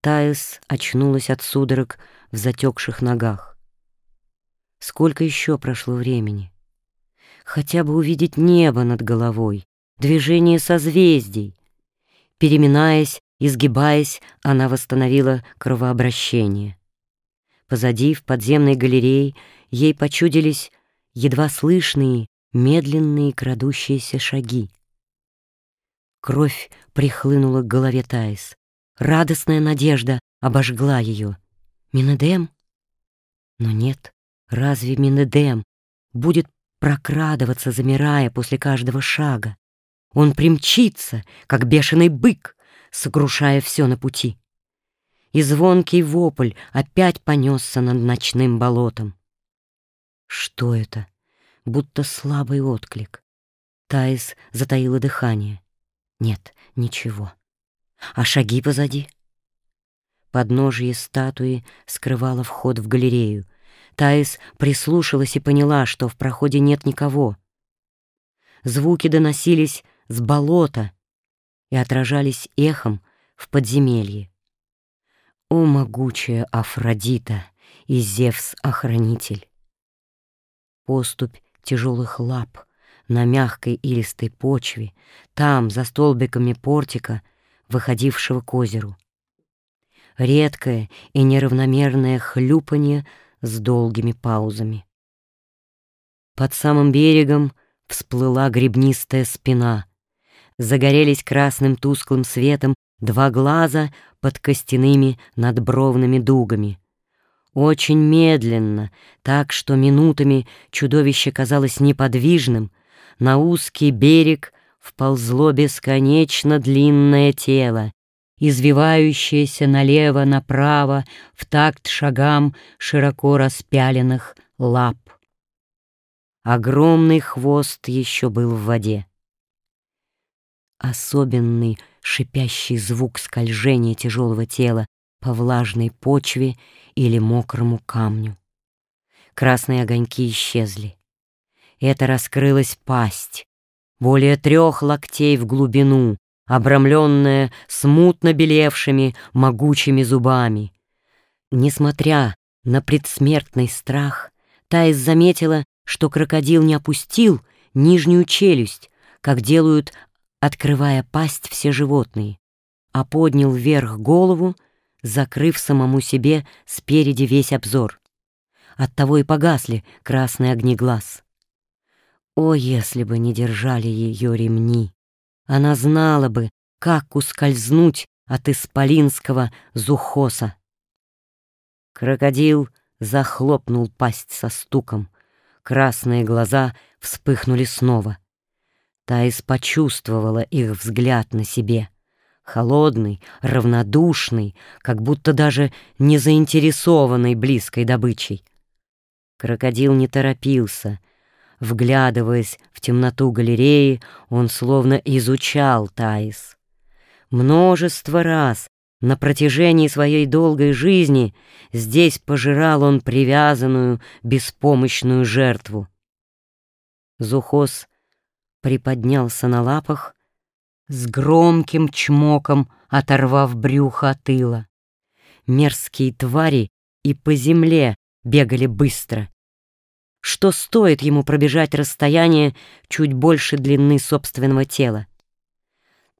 Таис очнулась от судорог в затекших ногах. Сколько еще прошло времени? Хотя бы увидеть небо над головой, движение созвездий. Переминаясь, изгибаясь, она восстановила кровообращение. Позади, в подземной галерее, ей почудились едва слышные, медленные крадущиеся шаги. Кровь прихлынула к голове Таис. Радостная надежда обожгла ее. Минедем? Но нет, разве Минедем будет прокрадываться, замирая после каждого шага? Он примчится, как бешеный бык, сокрушая все на пути. И звонкий вопль опять понесся над ночным болотом. Что это? Будто слабый отклик. Таис затаила дыхание. Нет, ничего. А шаги позади? Подножие статуи скрывало вход в галерею. Таис прислушалась и поняла, что в проходе нет никого. Звуки доносились с болота и отражались эхом в подземелье. О, могучая Афродита и Зевс-охранитель! Поступь тяжелых лап на мягкой илистой почве, там, за столбиками портика, выходившего к озеру. Редкое и неравномерное хлюпанье с долгими паузами. Под самым берегом всплыла гребнистая спина. Загорелись красным тусклым светом два глаза под костяными надбровными дугами. Очень медленно, так что минутами чудовище казалось неподвижным, на узкий берег вползло бесконечно длинное тело, извивающееся налево-направо в такт шагам широко распяленных лап. Огромный хвост еще был в воде. Особенный шипящий звук скольжения тяжелого тела по влажной почве или мокрому камню. Красные огоньки исчезли. Это раскрылась пасть, более трех локтей в глубину, обрамленная смутно белевшими могучими зубами. Несмотря на предсмертный страх, Таис заметила, что крокодил не опустил нижнюю челюсть, как делают, открывая пасть все животные, а поднял вверх голову, закрыв самому себе спереди весь обзор. Оттого и погасли красные огни глаз. О, если бы не держали ее ремни! Она знала бы, как ускользнуть от исполинского зухоса. Крокодил захлопнул пасть со стуком. Красные глаза вспыхнули снова. Таис почувствовала их взгляд на себе. Холодный, равнодушный, как будто даже не заинтересованный близкой добычей. Крокодил не торопился — Вглядываясь в темноту галереи, он словно изучал Таис. Множество раз на протяжении своей долгой жизни здесь пожирал он привязанную, беспомощную жертву. Зухос приподнялся на лапах, с громким чмоком оторвав брюхо от тыла. Мерзкие твари и по земле бегали быстро, что стоит ему пробежать расстояние чуть больше длины собственного тела.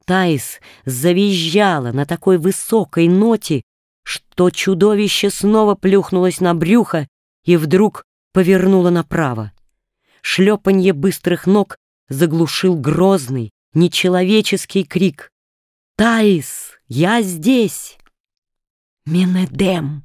Таис завизжала на такой высокой ноте, что чудовище снова плюхнулось на брюхо и вдруг повернуло направо. Шлепанье быстрых ног заглушил грозный, нечеловеческий крик. «Таис, я здесь!» «Минедем!»